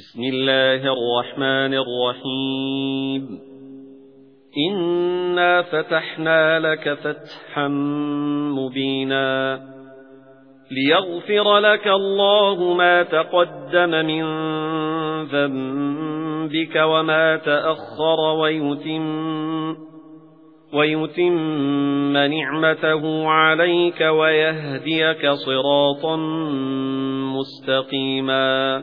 بسم الله الرحمن الرحيم. إنا فتحنا لك فتحا مبينا. ليغفر لك الله ما تقدم من ذنبك وما تأخر ويتم ويتم نعمته عليك ويهديك صراطا مستقيما.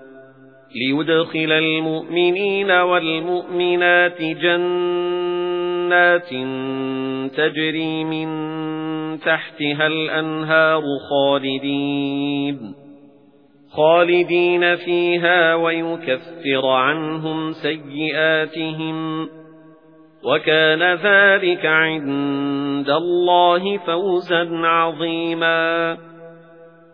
لِيُدْخِلَ الْمُؤْمِنِينَ وَالْمُؤْمِنَاتِ جَنَّاتٍ تَجْرِي مِنْ تَحْتِهَا الْأَنْهَارُ خَالِدِينَ خَالِدِينَ فِيهَا وَيُكَفِّرُ عَنْهُمْ سَيِّئَاتِهِمْ. وَكَانَ ذَلِكَ عِندَ اللَّهِ فَوْزًا عَظِيمًا.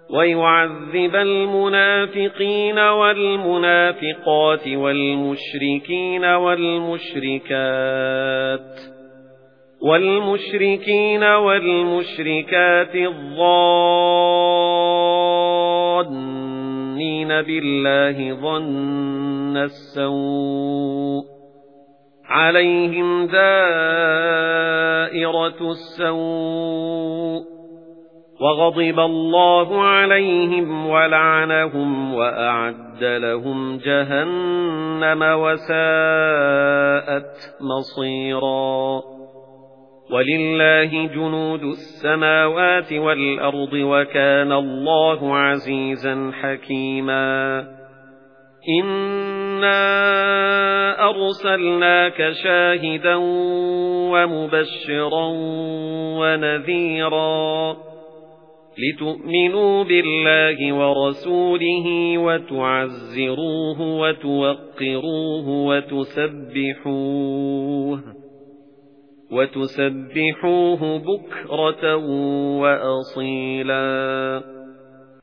وَيُعَذِّبَ الْمُنَافِقِينَ وَالْمُنَافِقَاتِ وَالْمُشْرِكِينَ وَالْمُشْرِكَاتِ وَالْمُشْرِكِينَ وَالْمُشْرِكَاتِ الظَّانِّينَ بِاللَّهِ ظَنَّ السَّوْءِ عَلَيْهِمْ دَائِرَةُ السَّوْءِ وَغَضِبَ اللَّهُ عَلَيْهِمْ وَلَعَنَهُمْ وَأَعَدَّ لَهُمْ جَهَنَّمَ وَسَاءَتْ مَصِيرًا. وَلِلَّهِ جُنُودُ السَّمَاوَاتِ وَالْأَرْضِ وَكَانَ اللَّهُ عَزِيزًا حَكِيمًا. إِنَّا أَرْسَلْنَاكَ شَاهِدًا وَمُبَشِّرًا وَنَذِيرًا. لِتُؤْمِنُوا بِاللَّهِ وَرَسُولِهِ وَتُعَزِّرُوهُ وَتُوَقِّرُوهُ وَتُسَبِّحُوهُ وَتُسَبِّحُوهُ بُكْرَةً وَأَصِيلًا